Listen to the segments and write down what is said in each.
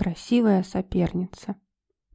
красивая соперница.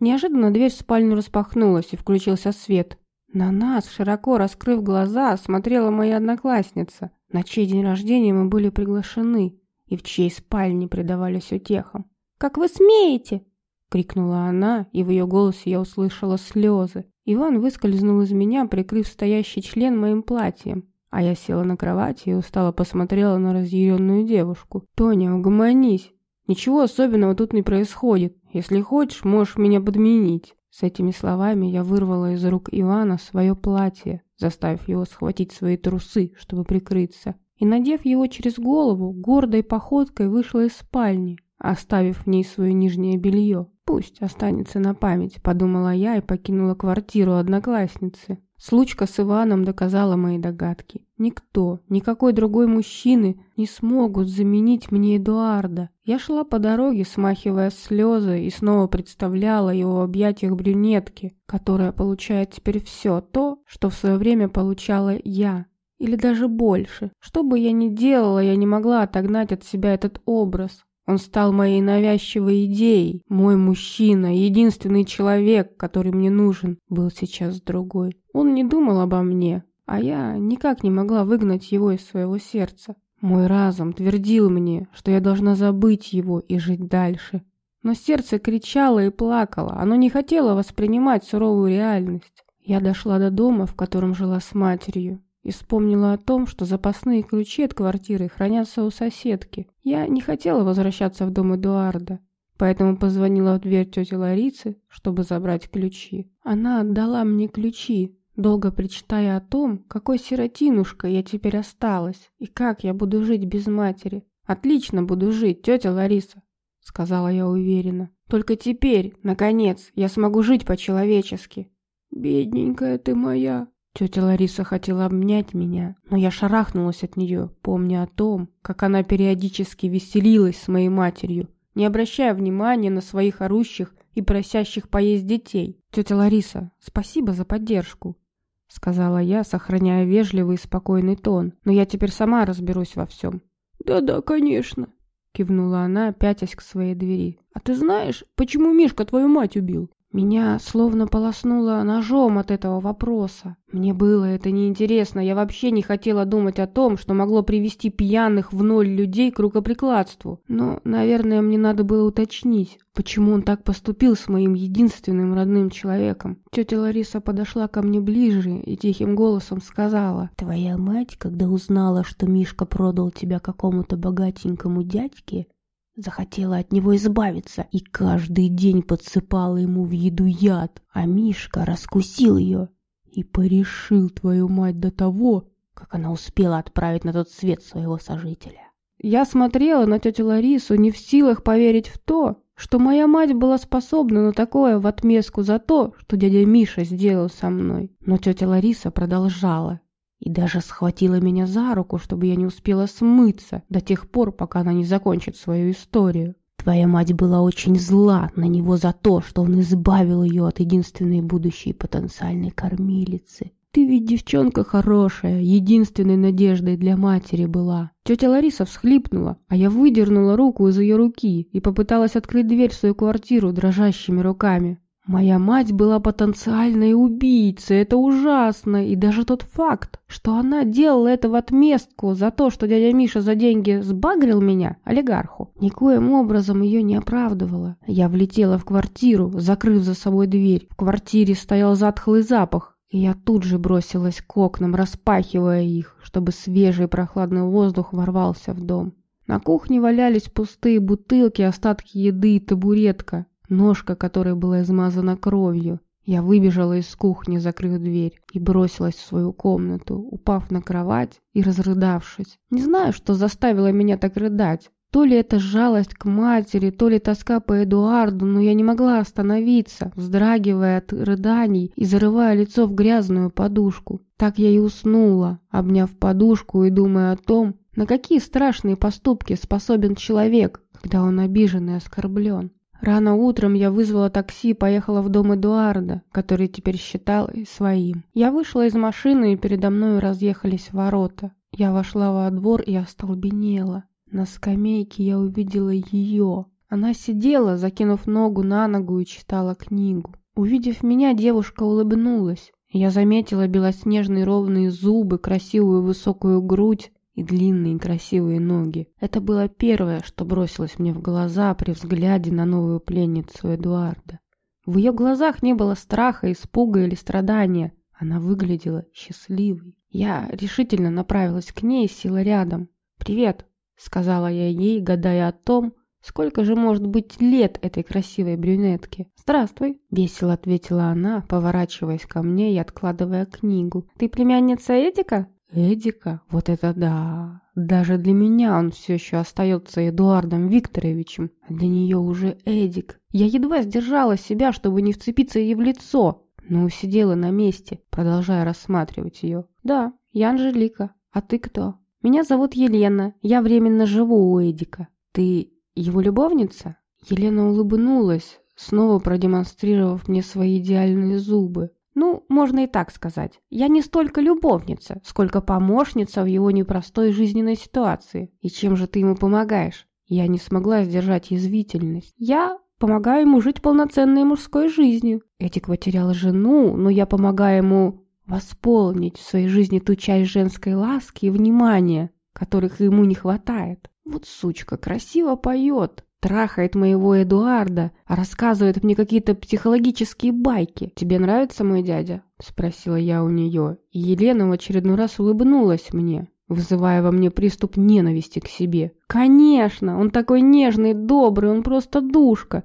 Неожиданно дверь в спальню распахнулась и включился свет. На нас, широко раскрыв глаза, смотрела моя одноклассница, на чей день рождения мы были приглашены и в чьей спальне предавались утехам. «Как вы смеете?» — крикнула она, и в ее голосе я услышала слезы. Иван выскользнул из меня, прикрыв стоящий член моим платьем, а я села на кровати и устало посмотрела на разъяренную девушку. «Тоня, угомонись! Ничего особенного тут не происходит. Если хочешь, можешь меня подменить». С этими словами я вырвала из рук Ивана свое платье, заставив его схватить свои трусы, чтобы прикрыться, и, надев его через голову, гордой походкой вышла из спальни, оставив в ней свое нижнее белье. «Пусть останется на память», — подумала я и покинула квартиру одноклассницы. Случка с Иваном доказала мои догадки. Никто, никакой другой мужчины не смогут заменить мне Эдуарда. Я шла по дороге, смахивая слезы, и снова представляла его в объятиях брюнетки, которая получает теперь все то, что в свое время получала я. Или даже больше. Что бы я ни делала, я не могла отогнать от себя этот образ. Он стал моей навязчивой идеей. Мой мужчина, единственный человек, который мне нужен, был сейчас другой. Он не думал обо мне, а я никак не могла выгнать его из своего сердца. Мой разум твердил мне, что я должна забыть его и жить дальше. Но сердце кричало и плакало, оно не хотело воспринимать суровую реальность. Я дошла до дома, в котором жила с матерью и вспомнила о том, что запасные ключи от квартиры хранятся у соседки. Я не хотела возвращаться в дом Эдуарда, поэтому позвонила в дверь тети Ларицы, чтобы забрать ключи. Она отдала мне ключи, долго причитая о том, какой сиротинушкой я теперь осталась и как я буду жить без матери. «Отлично буду жить, тетя Лариса», — сказала я уверенно. «Только теперь, наконец, я смогу жить по-человечески». «Бедненькая ты моя», Тетя Лариса хотела обнять меня, но я шарахнулась от нее, помня о том, как она периодически веселилась с моей матерью, не обращая внимания на своих орущих и просящих поесть детей. «Тетя Лариса, спасибо за поддержку», — сказала я, сохраняя вежливый и спокойный тон, «но я теперь сама разберусь во всем». «Да-да, конечно», — кивнула она, пятясь к своей двери. «А ты знаешь, почему Мишка твою мать убил?» Меня словно полоснуло ножом от этого вопроса. Мне было это неинтересно, я вообще не хотела думать о том, что могло привести пьяных в ноль людей к рукоприкладству. Но, наверное, мне надо было уточнить, почему он так поступил с моим единственным родным человеком. Тетя Лариса подошла ко мне ближе и тихим голосом сказала, «Твоя мать, когда узнала, что Мишка продал тебя какому-то богатенькому дядьке, Захотела от него избавиться и каждый день подсыпала ему в еду яд, а Мишка раскусил ее и порешил твою мать до того, как она успела отправить на тот свет своего сожителя. Я смотрела на тетю Ларису, не в силах поверить в то, что моя мать была способна на такое в отместку за то, что дядя Миша сделал со мной. Но тетя Лариса продолжала и даже схватила меня за руку, чтобы я не успела смыться до тех пор, пока она не закончит свою историю. Твоя мать была очень зла на него за то, что он избавил ее от единственной будущей потенциальной кормилицы. Ты ведь девчонка хорошая, единственной надеждой для матери была. Тетя Лариса всхлипнула, а я выдернула руку из ее руки и попыталась открыть дверь в свою квартиру дрожащими руками. Моя мать была потенциальной убийцей, это ужасно, и даже тот факт, что она делала это в отместку за то, что дядя Миша за деньги сбагрил меня, олигарху, никоим образом ее не оправдывало. Я влетела в квартиру, закрыв за собой дверь. В квартире стоял затхлый запах, и я тут же бросилась к окнам, распахивая их, чтобы свежий прохладный воздух ворвался в дом. На кухне валялись пустые бутылки, остатки еды и табуретка ножка которой была измазана кровью. Я выбежала из кухни, закрыв дверь, и бросилась в свою комнату, упав на кровать и разрыдавшись. Не знаю, что заставило меня так рыдать. То ли это жалость к матери, то ли тоска по Эдуарду, но я не могла остановиться, вздрагивая от рыданий и зарывая лицо в грязную подушку. Так я и уснула, обняв подушку и думая о том, на какие страшные поступки способен человек, когда он обижен и оскорблен. Рано утром я вызвала такси и поехала в дом Эдуарда, который теперь считал своим. Я вышла из машины, и передо мной разъехались ворота. Я вошла во двор и остолбенела. На скамейке я увидела ее, Она сидела, закинув ногу на ногу и читала книгу. Увидев меня, девушка улыбнулась. Я заметила белоснежные ровные зубы, красивую высокую грудь и длинные красивые ноги. Это было первое, что бросилось мне в глаза при взгляде на новую пленницу Эдуарда. В ее глазах не было страха, испуга или страдания. Она выглядела счастливой. Я решительно направилась к ней и села рядом. «Привет», — сказала я ей, гадая о том, сколько же может быть лет этой красивой брюнетке. «Здравствуй», — весело ответила она, поворачиваясь ко мне и откладывая книгу. «Ты племянница Эдика?» Эдика? Вот это да! Даже для меня он все еще остается Эдуардом Викторовичем, а для нее уже Эдик. Я едва сдержала себя, чтобы не вцепиться ей в лицо, но усидела на месте, продолжая рассматривать ее. «Да, я Анжелика. А ты кто?» «Меня зовут Елена. Я временно живу у Эдика. Ты его любовница?» Елена улыбнулась, снова продемонстрировав мне свои идеальные зубы. Ну, можно и так сказать. Я не столько любовница, сколько помощница в его непростой жизненной ситуации. И чем же ты ему помогаешь? Я не смогла сдержать язвительность. Я помогаю ему жить полноценной мужской жизнью. Этик потерял жену, но я помогаю ему восполнить в своей жизни ту часть женской ласки и внимания, которых ему не хватает. Вот сучка красиво поет, трахает моего Эдуарда, а рассказывает мне какие-то психологические байки. «Тебе нравится мой дядя?» – спросила я у нее. И Елена в очередной раз улыбнулась мне, вызывая во мне приступ ненависти к себе. «Конечно! Он такой нежный, добрый, он просто душка!»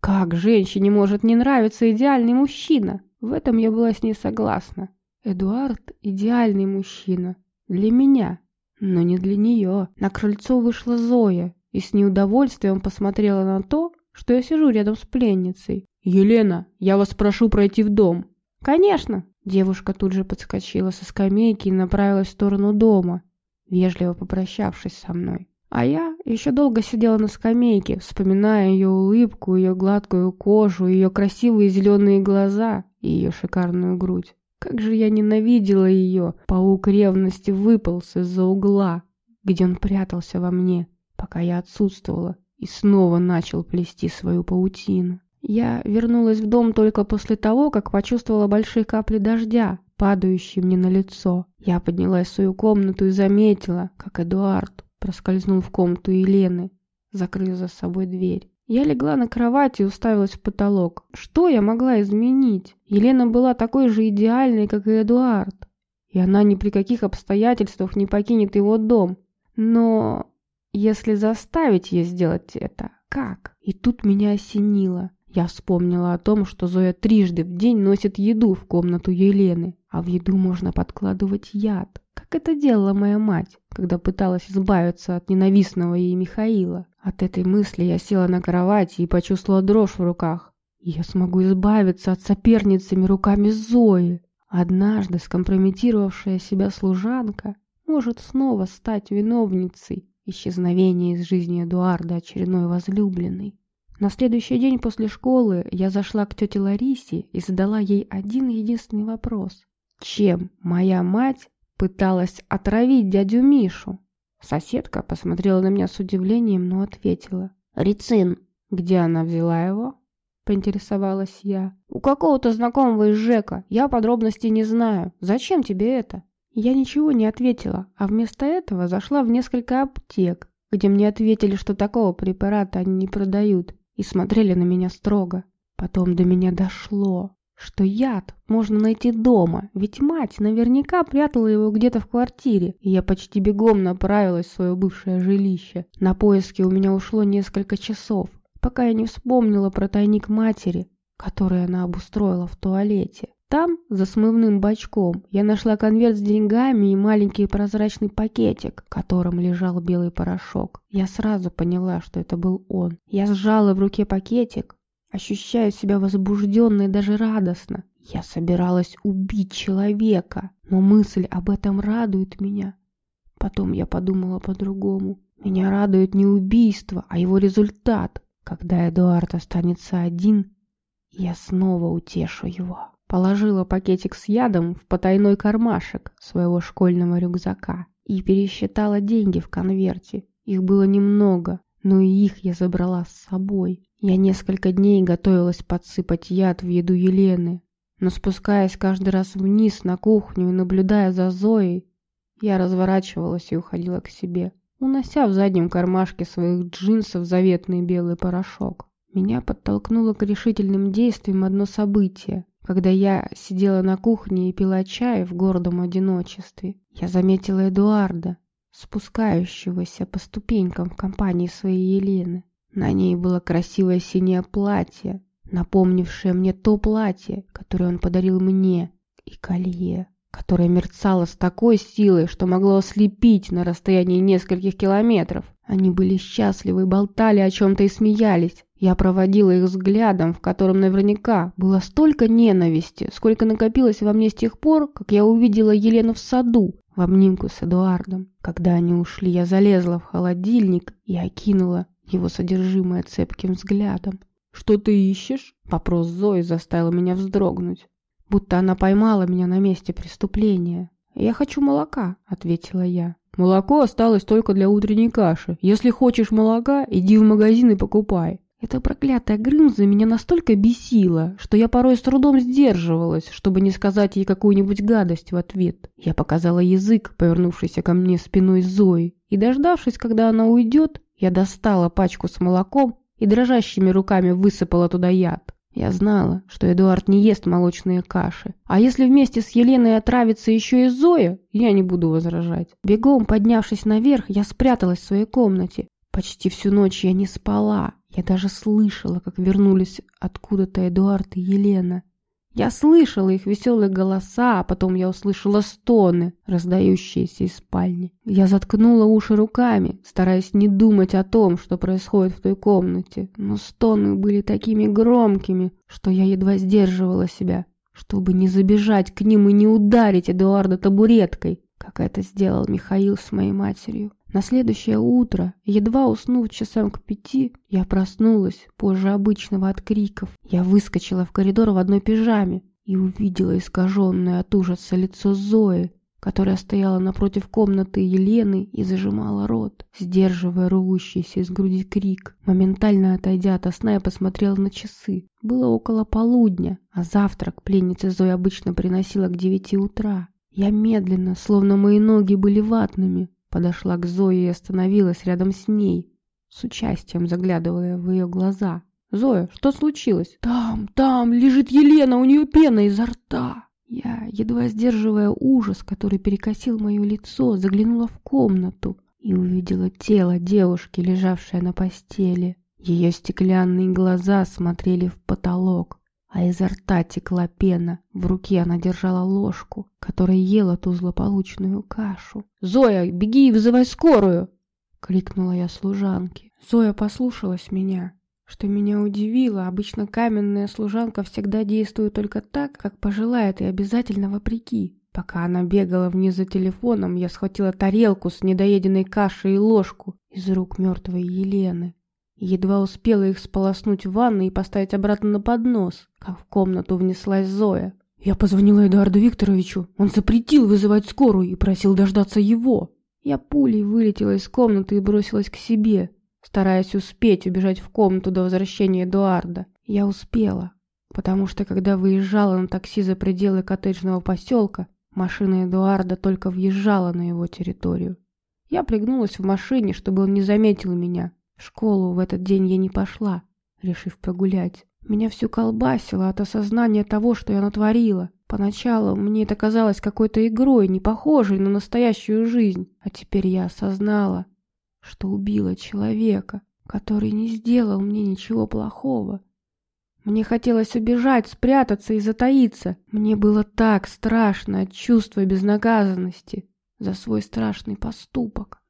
«Как женщине может не нравиться идеальный мужчина?» В этом я была с ней согласна. Эдуард – идеальный мужчина. Для меня, но не для нее. На крыльцо вышла Зоя, и с неудовольствием посмотрела на то, что я сижу рядом с пленницей. «Елена, я вас прошу пройти в дом». «Конечно!» Девушка тут же подскочила со скамейки и направилась в сторону дома, вежливо попрощавшись со мной. А я еще долго сидела на скамейке, вспоминая ее улыбку, ее гладкую кожу, ее красивые зеленые глаза и ее шикарную грудь. Как же я ненавидела ее! Паук ревности выполз из-за угла, где он прятался во мне пока я отсутствовала, и снова начал плести свою паутину. Я вернулась в дом только после того, как почувствовала большие капли дождя, падающие мне на лицо. Я поднялась в свою комнату и заметила, как Эдуард проскользнул в комнату Елены, закрыв за собой дверь. Я легла на кровать и уставилась в потолок. Что я могла изменить? Елена была такой же идеальной, как и Эдуард. И она ни при каких обстоятельствах не покинет его дом. Но если заставить ее сделать это, как? И тут меня осенило. Я вспомнила о том, что Зоя трижды в день носит еду в комнату Елены, а в еду можно подкладывать яд. Как это делала моя мать, когда пыталась избавиться от ненавистного ей Михаила. От этой мысли я села на кровати и почувствовала дрожь в руках. Я смогу избавиться от соперницами руками Зои. Однажды скомпрометировавшая себя служанка может снова стать виновницей исчезновение из жизни Эдуарда очередной возлюбленной. На следующий день после школы я зашла к тете Ларисе и задала ей один единственный вопрос. Чем моя мать пыталась отравить дядю Мишу? Соседка посмотрела на меня с удивлением, но ответила. «Рицин». «Где она взяла его?» Поинтересовалась я. «У какого-то знакомого из Жека. Я подробностей не знаю. Зачем тебе это?» Я ничего не ответила, а вместо этого зашла в несколько аптек, где мне ответили, что такого препарата они не продают, и смотрели на меня строго. Потом до меня дошло, что яд можно найти дома, ведь мать наверняка прятала его где-то в квартире, и я почти бегом направилась в свое бывшее жилище. На поиски у меня ушло несколько часов, пока я не вспомнила про тайник матери, который она обустроила в туалете. Там, за смывным бачком, я нашла конверт с деньгами и маленький прозрачный пакетик, в котором лежал белый порошок. Я сразу поняла, что это был он. Я сжала в руке пакетик, ощущая себя возбужденно и даже радостно. Я собиралась убить человека, но мысль об этом радует меня. Потом я подумала по-другому. Меня радует не убийство, а его результат. Когда Эдуард останется один, я снова утешу его. Положила пакетик с ядом в потайной кармашек своего школьного рюкзака и пересчитала деньги в конверте. Их было немного, но и их я забрала с собой. Я несколько дней готовилась подсыпать яд в еду Елены, но спускаясь каждый раз вниз на кухню и наблюдая за Зоей, я разворачивалась и уходила к себе, унося в заднем кармашке своих джинсов заветный белый порошок. Меня подтолкнуло к решительным действиям одно событие. Когда я сидела на кухне и пила чай в гордом одиночестве, я заметила Эдуарда, спускающегося по ступенькам в компании своей Елены. На ней было красивое синее платье, напомнившее мне то платье, которое он подарил мне, и колье, которое мерцало с такой силой, что могло ослепить на расстоянии нескольких километров. Они были счастливы, болтали о чем-то и смеялись. Я проводила их взглядом, в котором наверняка было столько ненависти, сколько накопилось во мне с тех пор, как я увидела Елену в саду, в обнимку с Эдуардом. Когда они ушли, я залезла в холодильник и окинула его содержимое цепким взглядом. «Что ты ищешь?» Вопрос Зои заставил меня вздрогнуть, будто она поймала меня на месте преступления. «Я хочу молока», — ответила я. «Молоко осталось только для утренней каши. Если хочешь молока, иди в магазин и покупай». Эта проклятая Грымза меня настолько бесила, что я порой с трудом сдерживалась, чтобы не сказать ей какую-нибудь гадость в ответ. Я показала язык, повернувшийся ко мне спиной Зои, и, дождавшись, когда она уйдет, я достала пачку с молоком и дрожащими руками высыпала туда яд. Я знала, что Эдуард не ест молочные каши. А если вместе с Еленой отравится еще и Зоя, я не буду возражать. Бегом поднявшись наверх, я спряталась в своей комнате. Почти всю ночь я не спала, я даже слышала, как вернулись откуда-то Эдуард и Елена. Я слышала их веселые голоса, а потом я услышала стоны, раздающиеся из спальни. Я заткнула уши руками, стараясь не думать о том, что происходит в той комнате. Но стоны были такими громкими, что я едва сдерживала себя, чтобы не забежать к ним и не ударить Эдуарда табуреткой, как это сделал Михаил с моей матерью. На следующее утро, едва уснув часам к пяти, я проснулась позже обычного от криков. Я выскочила в коридор в одной пижаме и увидела искаженное от ужаса лицо Зои, которая стояла напротив комнаты Елены и зажимала рот, сдерживая рвущийся из груди крик. Моментально отойдя от сна, я посмотрела на часы. Было около полудня, а завтрак пленница Зои обычно приносила к девяти утра. Я медленно, словно мои ноги были ватными, Подошла к Зое и остановилась рядом с ней, с участием заглядывая в ее глаза. «Зоя, что случилось?» «Там, там лежит Елена, у нее пена изо рта!» Я, едва сдерживая ужас, который перекосил мое лицо, заглянула в комнату и увидела тело девушки, лежавшее на постели. Ее стеклянные глаза смотрели в потолок а изо рта текла пена. В руке она держала ложку, которая ела ту злополучную кашу. «Зоя, беги и вызывай скорую!» — крикнула я служанке. Зоя послушалась меня, что меня удивило. Обычно каменная служанка всегда действует только так, как пожелает и обязательно вопреки. Пока она бегала вниз за телефоном, я схватила тарелку с недоеденной кашей и ложку из рук мертвой Елены. Едва успела их сполоснуть в ванной и поставить обратно на поднос, как в комнату внеслась Зоя. Я позвонила Эдуарду Викторовичу. Он запретил вызывать скорую и просил дождаться его. Я пулей вылетела из комнаты и бросилась к себе, стараясь успеть убежать в комнату до возвращения Эдуарда. Я успела, потому что когда выезжала на такси за пределы коттеджного поселка, машина Эдуарда только въезжала на его территорию. Я пригнулась в машине, чтобы он не заметил меня, школу в этот день я не пошла, решив прогулять. Меня всю колбасило от осознания того, что я натворила. Поначалу мне это казалось какой-то игрой, не похожей на настоящую жизнь. А теперь я осознала, что убила человека, который не сделал мне ничего плохого. Мне хотелось убежать, спрятаться и затаиться. Мне было так страшно от чувства безнаказанности за свой страшный поступок.